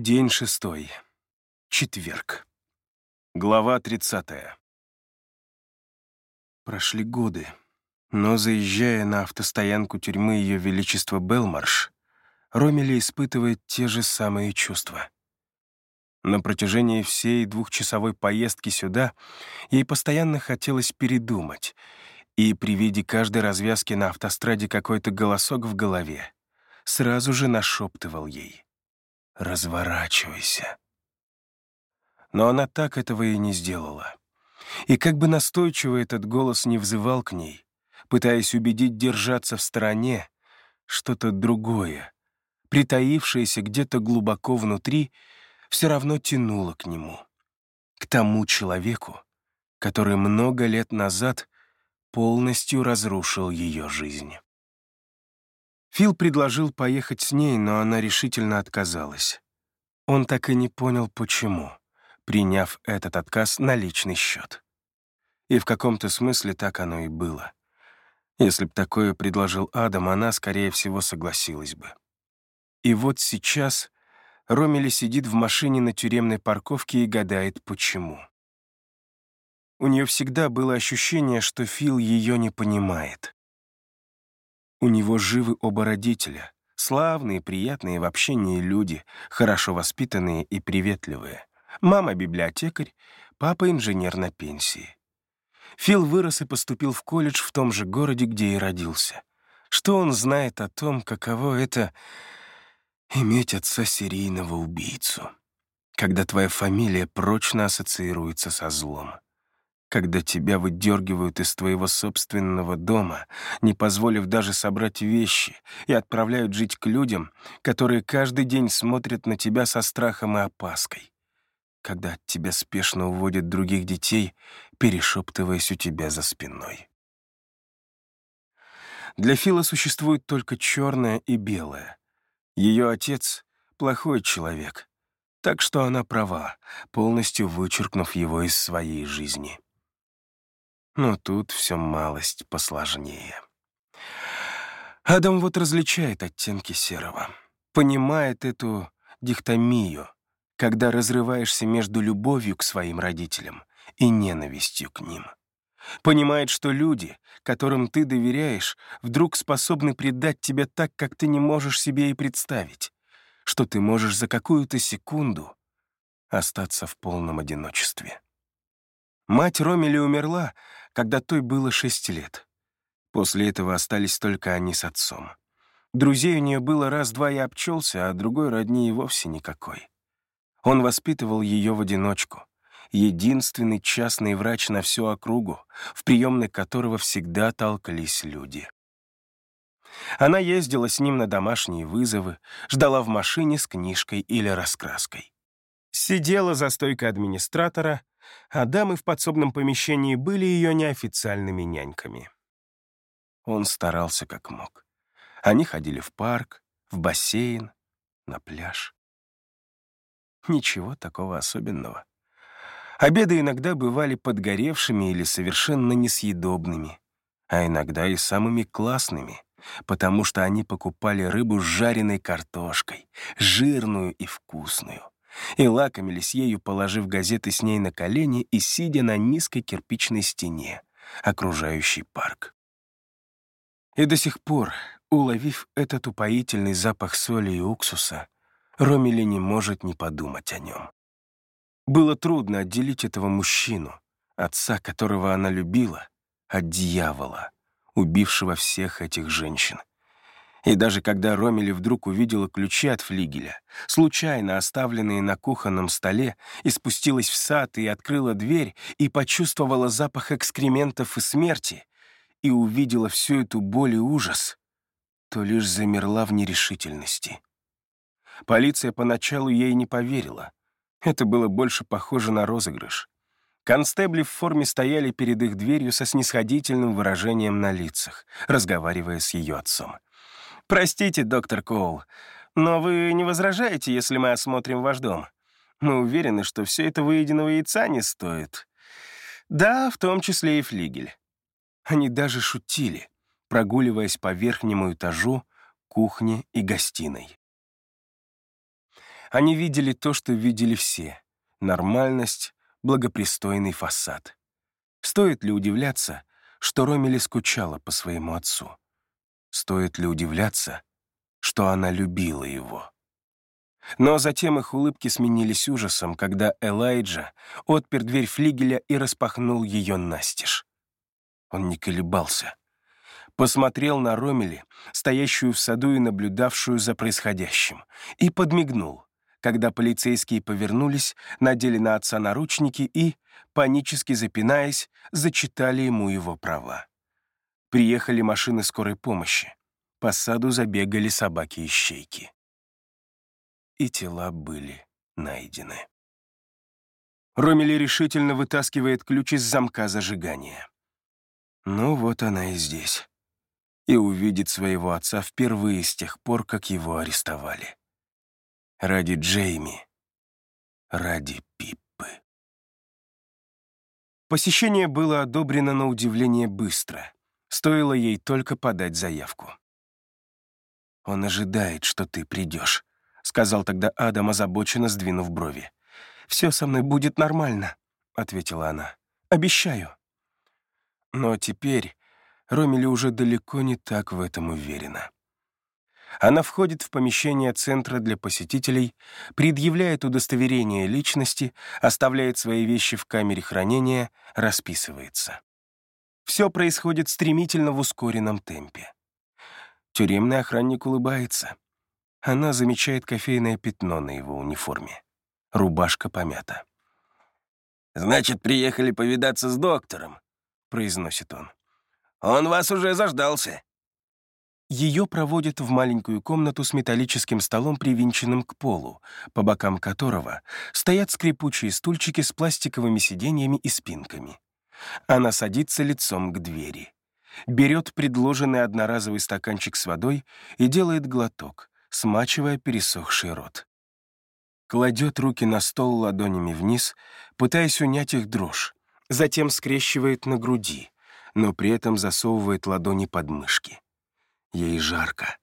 День шестой. Четверг. Глава тридцатая. Прошли годы, но, заезжая на автостоянку тюрьмы Ее Величества Белмарш, Ромели испытывает те же самые чувства. На протяжении всей двухчасовой поездки сюда ей постоянно хотелось передумать, и при виде каждой развязки на автостраде какой-то голосок в голове сразу же нашептывал ей «Разворачивайся». Но она так этого и не сделала. И как бы настойчиво этот голос не взывал к ней, пытаясь убедить держаться в стороне, что-то другое, притаившееся где-то глубоко внутри, все равно тянуло к нему, к тому человеку, который много лет назад полностью разрушил ее жизнь. Фил предложил поехать с ней, но она решительно отказалась. Он так и не понял, почему, приняв этот отказ на личный счет. И в каком-то смысле так оно и было. Если б такое предложил Адам, она, скорее всего, согласилась бы. И вот сейчас Ромели сидит в машине на тюремной парковке и гадает, почему. У нее всегда было ощущение, что Фил ее не понимает. У него живы оба родителя, славные, приятные в общении люди, хорошо воспитанные и приветливые. Мама — библиотекарь, папа — инженер на пенсии. Фил вырос и поступил в колледж в том же городе, где и родился. Что он знает о том, каково это — иметь отца серийного убийцу, когда твоя фамилия прочно ассоциируется со злом? Когда тебя выдергивают из твоего собственного дома, не позволив даже собрать вещи, и отправляют жить к людям, которые каждый день смотрят на тебя со страхом и опаской, когда от тебя спешно уводят других детей, перешептываясь у тебя за спиной. Для Фила существует только черное и белое. Ее отец — плохой человек, так что она права, полностью вычеркнув его из своей жизни. Но тут все малость посложнее. Адам вот различает оттенки серого, понимает эту дихтомию, когда разрываешься между любовью к своим родителям и ненавистью к ним. Понимает, что люди, которым ты доверяешь, вдруг способны предать тебя так, как ты не можешь себе и представить, что ты можешь за какую-то секунду остаться в полном одиночестве. Мать Ромели умерла, когда той было шесть лет. После этого остались только они с отцом. Друзей у нее было раз-два и обчелся, а другой родни и вовсе никакой. Он воспитывал ее в одиночку. Единственный частный врач на всю округу, в приемной которого всегда толкались люди. Она ездила с ним на домашние вызовы, ждала в машине с книжкой или раскраской. Сидела за стойкой администратора, а дамы в подсобном помещении были ее неофициальными няньками. Он старался как мог. Они ходили в парк, в бассейн, на пляж. Ничего такого особенного. Обеды иногда бывали подгоревшими или совершенно несъедобными, а иногда и самыми классными, потому что они покупали рыбу с жареной картошкой, жирную и вкусную и лакомились ею, положив газеты с ней на колени и сидя на низкой кирпичной стене, окружающей парк. И до сих пор, уловив этот упоительный запах соли и уксуса, Ромили не может не подумать о нем. Было трудно отделить этого мужчину, отца, которого она любила, от дьявола, убившего всех этих женщин, и даже когда Ромели вдруг увидела ключи от флигеля, случайно оставленные на кухонном столе, и спустилась в сад и открыла дверь, и почувствовала запах экскрементов и смерти, и увидела всю эту боль и ужас, то лишь замерла в нерешительности. Полиция поначалу ей не поверила. Это было больше похоже на розыгрыш. Констебли в форме стояли перед их дверью со снисходительным выражением на лицах, разговаривая с ее отцом. «Простите, доктор Коул, но вы не возражаете, если мы осмотрим ваш дом? Мы уверены, что все это выеденного яйца не стоит. Да, в том числе и флигель». Они даже шутили, прогуливаясь по верхнему этажу, кухне и гостиной. Они видели то, что видели все — нормальность, благопристойный фасад. Стоит ли удивляться, что Ромили скучала по своему отцу? Стоит ли удивляться, что она любила его? Но затем их улыбки сменились ужасом, когда Элайджа отпер дверь флигеля и распахнул ее настежь. Он не колебался. Посмотрел на Ромели, стоящую в саду и наблюдавшую за происходящим, и подмигнул, когда полицейские повернулись, надели на отца наручники и, панически запинаясь, зачитали ему его права. Приехали машины скорой помощи. По саду забегали собаки-ищейки. И тела были найдены. Ромели решительно вытаскивает ключ из замка зажигания. Ну вот она и здесь. И увидит своего отца впервые с тех пор, как его арестовали. Ради Джейми. Ради Пиппы. Посещение было одобрено на удивление быстро. Стоило ей только подать заявку. «Он ожидает, что ты придешь», — сказал тогда Адам, озабоченно сдвинув брови. «Все со мной будет нормально», — ответила она. «Обещаю». Но теперь Ромили уже далеко не так в этом уверена. Она входит в помещение центра для посетителей, предъявляет удостоверение личности, оставляет свои вещи в камере хранения, расписывается. Все происходит стремительно в ускоренном темпе. Тюремный охранник улыбается. Она замечает кофейное пятно на его униформе. Рубашка помята. «Значит, приехали повидаться с доктором», — произносит он. «Он вас уже заждался». Ее проводят в маленькую комнату с металлическим столом, привинченным к полу, по бокам которого стоят скрипучие стульчики с пластиковыми сиденьями и спинками. Она садится лицом к двери, берет предложенный одноразовый стаканчик с водой и делает глоток, смачивая пересохший рот. Кладет руки на стол ладонями вниз, пытаясь унять их дрожь, затем скрещивает на груди, но при этом засовывает ладони под мышки. Ей жарко.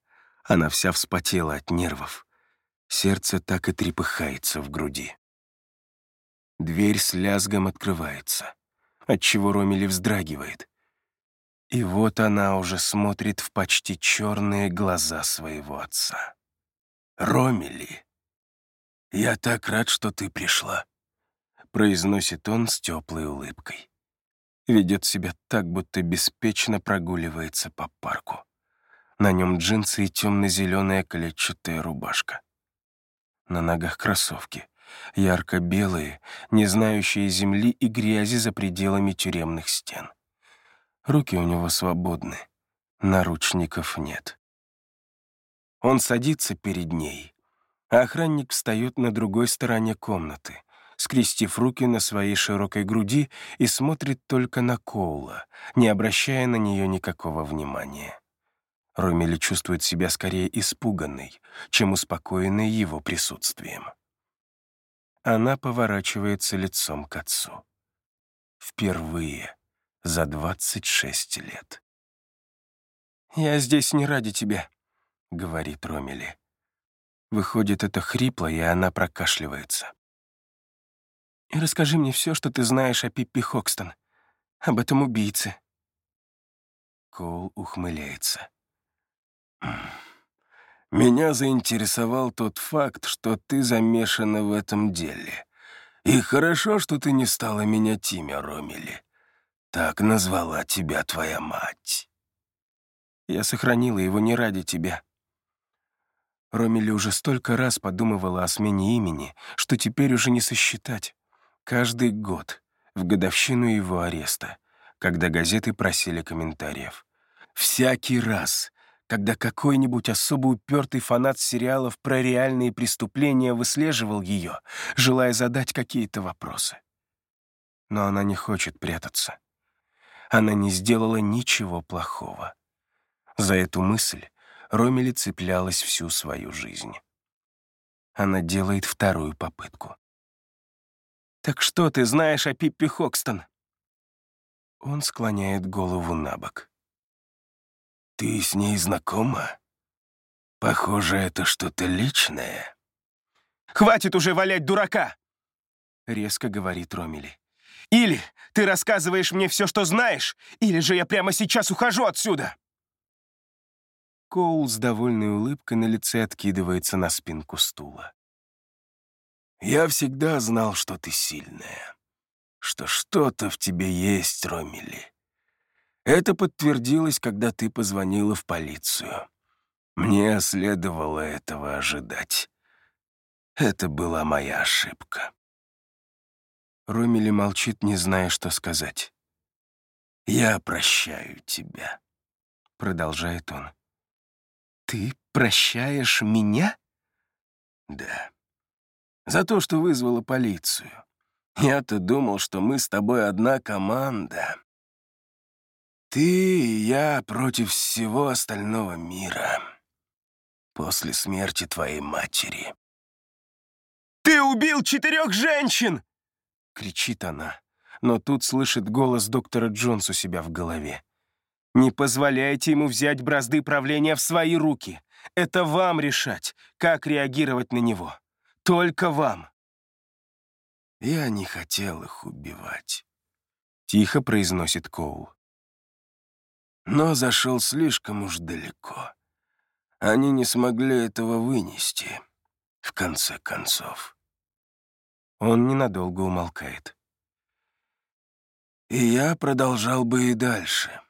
Она вся вспотела от нервов. Сердце так и трепыхается в груди. Дверь с лязгом открывается, отчего Ромили вздрагивает. И вот она уже смотрит в почти черные глаза своего отца. «Ромили, я так рад, что ты пришла», — произносит он с теплой улыбкой. Ведет себя так, будто беспечно прогуливается по парку. На нем джинсы и темно-зеленая клетчатая рубашка. На ногах кроссовки, ярко-белые, не знающие земли и грязи за пределами тюремных стен. Руки у него свободны, наручников нет. Он садится перед ней, а охранник встает на другой стороне комнаты, скрестив руки на своей широкой груди и смотрит только на Коула, не обращая на нее никакого внимания. Ромили чувствует себя скорее испуганной, чем успокоенной его присутствием. Она поворачивается лицом к отцу. Впервые за 26 лет. «Я здесь не ради тебя», — говорит Ромили. Выходит, это хрипло, и она прокашливается. «И расскажи мне все, что ты знаешь о Пиппи Хокстон, об этом убийце». Коул ухмыляется. Меня заинтересовал тот факт, что ты замешана в этом деле. И хорошо, что ты не стала менять имя, Ромили. Так назвала тебя твоя мать. Я сохранила его не ради тебя. Ромили уже столько раз подумывала о смене имени, что теперь уже не сосчитать. Каждый год, в годовщину его ареста, когда газеты просили комментариев. Всякий раз, когда какой-нибудь особо упертый фанат сериалов про реальные преступления выслеживал ее, желая задать какие-то вопросы. Но она не хочет прятаться. Она не сделала ничего плохого. За эту мысль Ромели цеплялась всю свою жизнь. Она делает вторую попытку. «Так что ты знаешь о Пиппи Хокстон?» Он склоняет голову на бок. «Ты с ней знакома? Похоже, это что-то личное». Хватит уже валять дурака!» Резко говорит Ромели. «Или ты рассказываешь мне все, что знаешь, или же я прямо сейчас ухожу отсюда!» Коул с довольной улыбкой на лице откидывается на спинку стула. «Я всегда знал, что ты сильная, что что-то в тебе есть, Ромели. Это подтвердилось, когда ты позвонила в полицию. Мне следовало этого ожидать. Это была моя ошибка». Ромели молчит, не зная, что сказать. «Я прощаю тебя», — продолжает он. «Ты прощаешь меня?» «Да. За то, что вызвала полицию. Я-то думал, что мы с тобой одна команда. Ты и я против всего остального мира. После смерти твоей матери». «Ты убил четырех женщин!» — кричит она, но тут слышит голос доктора Джонс у себя в голове. Не позволяйте ему взять бразды правления в свои руки. Это вам решать, как реагировать на него. Только вам. Я не хотел их убивать. Тихо произносит Коул. Но зашел слишком уж далеко. Они не смогли этого вынести, в конце концов. Он ненадолго умолкает. И я продолжал бы и дальше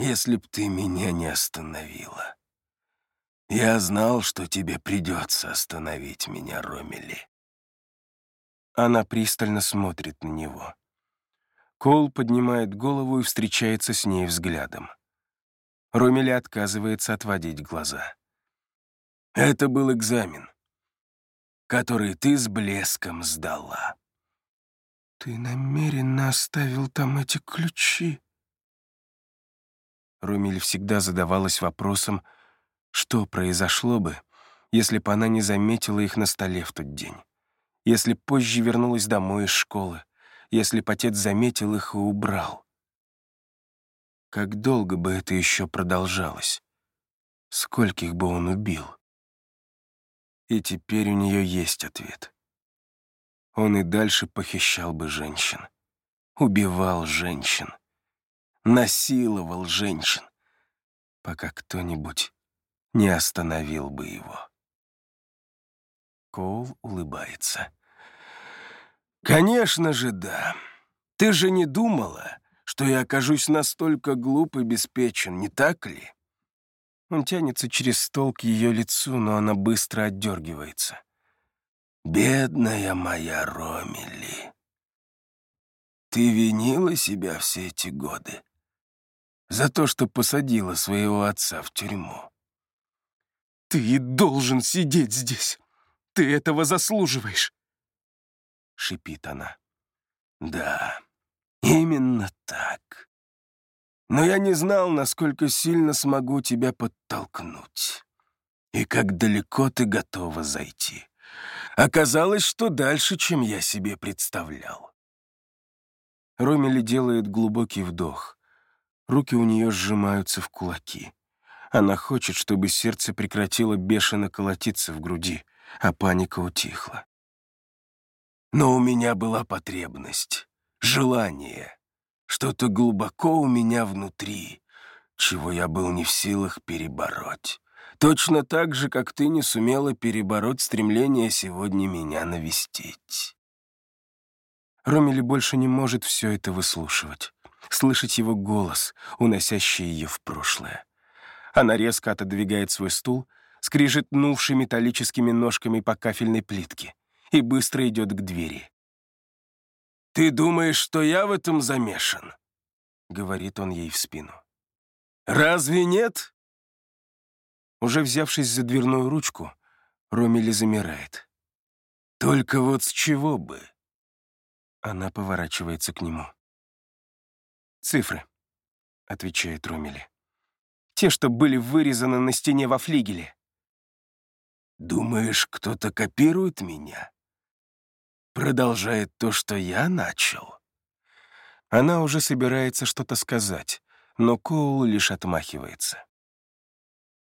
если б ты меня не остановила. Я знал, что тебе придется остановить меня, Ромели. Она пристально смотрит на него. Кол поднимает голову и встречается с ней взглядом. Ромели отказывается отводить глаза. «Это был экзамен, который ты с блеском сдала». «Ты намеренно оставил там эти ключи?» Румиль всегда задавалась вопросом, что произошло бы, если бы она не заметила их на столе в тот день, если позже вернулась домой из школы, если бы отец заметил их и убрал. Как долго бы это еще продолжалось? Скольких бы он убил? И теперь у нее есть ответ. Он и дальше похищал бы женщин, убивал женщин насиловал женщин, пока кто-нибудь не остановил бы его. Коул улыбается. «Конечно же, да. Ты же не думала, что я окажусь настолько глуп и беспечен, не так ли?» Он тянется через стол к ее лицу, но она быстро отдергивается. «Бедная моя Ромили, ты винила себя все эти годы за то, что посадила своего отца в тюрьму. «Ты должен сидеть здесь! Ты этого заслуживаешь!» — шипит она. «Да, именно так. Но я не знал, насколько сильно смогу тебя подтолкнуть. И как далеко ты готова зайти. Оказалось, что дальше, чем я себе представлял». Ромели делает глубокий вдох — Руки у нее сжимаются в кулаки. Она хочет, чтобы сердце прекратило бешено колотиться в груди, а паника утихла. Но у меня была потребность, желание, что-то глубоко у меня внутри, чего я был не в силах перебороть. Точно так же, как ты не сумела перебороть стремление сегодня меня навестить. Ромели больше не может все это выслушивать слышать его голос, уносящий ее в прошлое. Она резко отодвигает свой стул, скрижетнувший металлическими ножками по кафельной плитке, и быстро идет к двери. «Ты думаешь, что я в этом замешан?» — говорит он ей в спину. «Разве нет?» Уже взявшись за дверную ручку, Ромили замирает. «Только вот с чего бы?» Она поворачивается к нему. «Цифры», — отвечает Ромели. «Те, что были вырезаны на стене во флигеле». «Думаешь, кто-то копирует меня? Продолжает то, что я начал?» Она уже собирается что-то сказать, но Коул лишь отмахивается.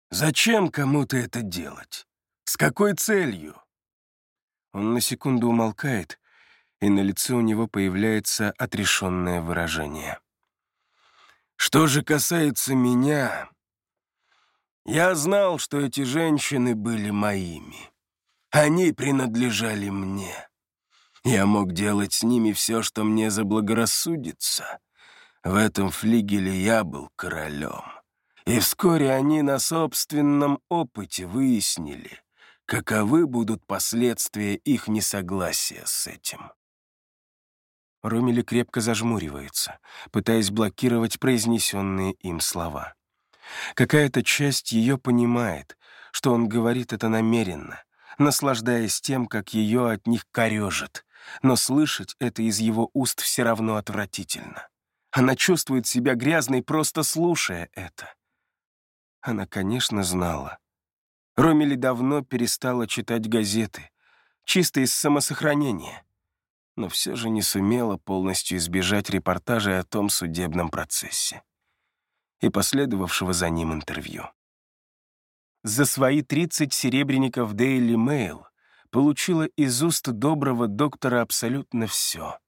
«Зачем кому-то это делать? С какой целью?» Он на секунду умолкает, и на лице у него появляется отрешенное выражение. «Что же касается меня, я знал, что эти женщины были моими. Они принадлежали мне. Я мог делать с ними все, что мне заблагорассудится. В этом флигеле я был королем. И вскоре они на собственном опыте выяснили, каковы будут последствия их несогласия с этим. Ромили крепко зажмуривается, пытаясь блокировать произнесенные им слова. Какая-то часть ее понимает, что он говорит это намеренно, наслаждаясь тем, как ее от них корежит, но слышать это из его уст все равно отвратительно. Она чувствует себя грязной, просто слушая это. Она, конечно, знала. Ромили давно перестала читать газеты, чисто из самосохранения, но все же не сумела полностью избежать репортажей о том судебном процессе и последовавшего за ним интервью. За свои 30 серебряников Daily Mail получила из уст доброго доктора абсолютно все,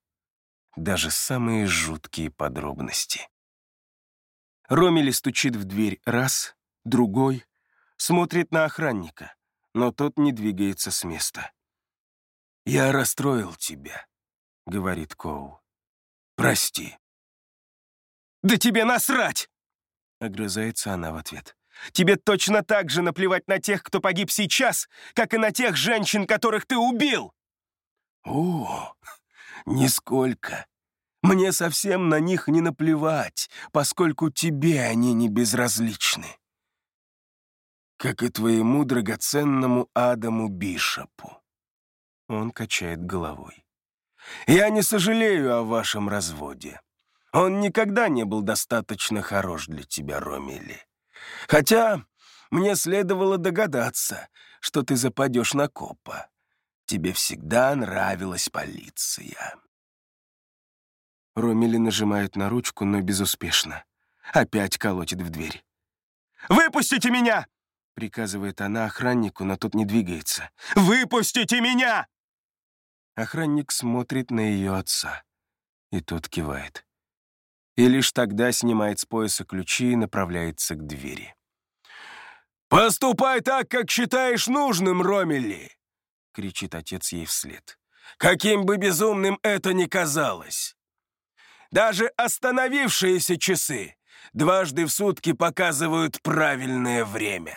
даже самые жуткие подробности. Ромели стучит в дверь раз, другой, смотрит на охранника, но тот не двигается с места. «Я расстроил тебя», — говорит Коу. «Прости». «Да тебе насрать!» — огрызается она в ответ. «Тебе точно так же наплевать на тех, кто погиб сейчас, как и на тех женщин, которых ты убил!» «О, нисколько. Мне совсем на них не наплевать, поскольку тебе они не безразличны. Как и твоему драгоценному Адаму Бишопу». Он качает головой. «Я не сожалею о вашем разводе. Он никогда не был достаточно хорош для тебя, Ромили. Хотя мне следовало догадаться, что ты западешь на копа. Тебе всегда нравилась полиция». Ромили нажимает на ручку, но безуспешно. Опять колотит в дверь. «Выпустите меня!» — приказывает она охраннику, но тот не двигается. «Выпустите меня!» Охранник смотрит на ее отца, и тот кивает и лишь тогда снимает с пояса ключи и направляется к двери. «Поступай так, как считаешь нужным, Ромели!» — кричит отец ей вслед. «Каким бы безумным это ни казалось! Даже остановившиеся часы дважды в сутки показывают правильное время!»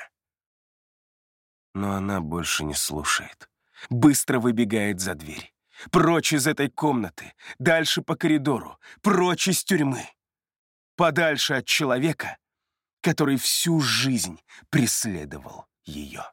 Но она больше не слушает. Быстро выбегает за дверь. Прочь из этой комнаты, дальше по коридору, прочь из тюрьмы. Подальше от человека, который всю жизнь преследовал ее.